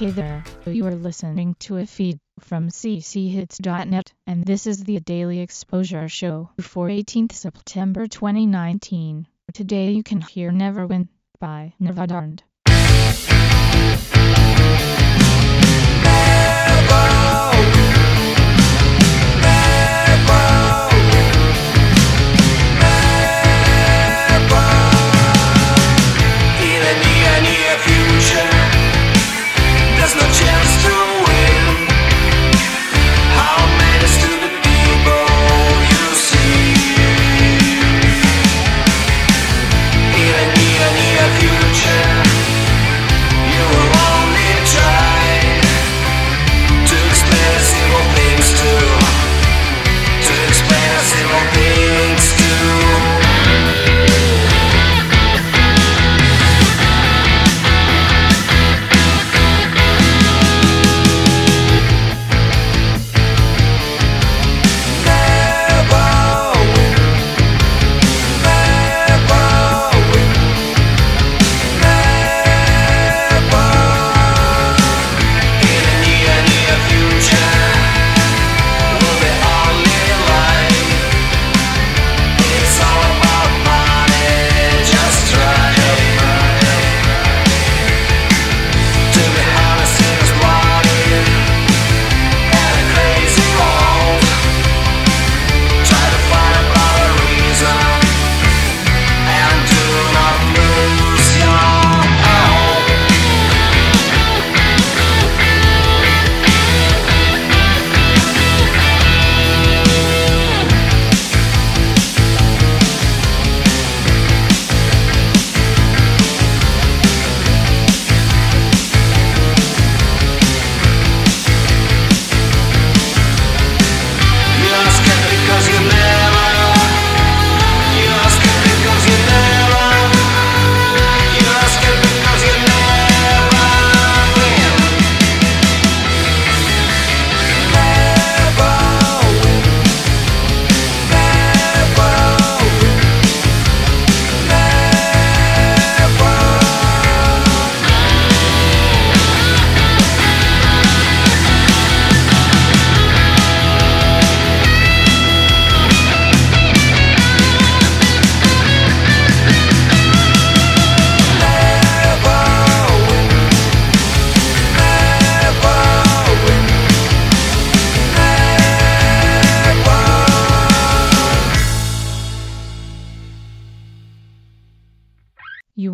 Hey there, you are listening to a feed from cchits.net, and this is the Daily Exposure Show for 18th September 2019. Today you can hear Never Win by Nevadard.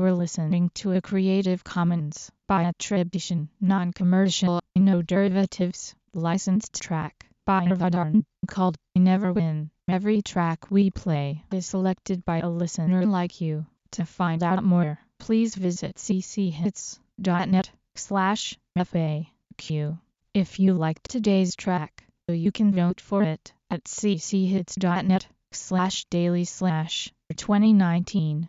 Were listening to a Creative Commons by attribution, non-commercial, no derivatives, licensed track by Nevadard called Never Win. Every track we play is selected by a listener like you. To find out more, please visit cchits.net slash FAQ. If you liked today's track, you can vote for it at cchits.net slash daily slash 2019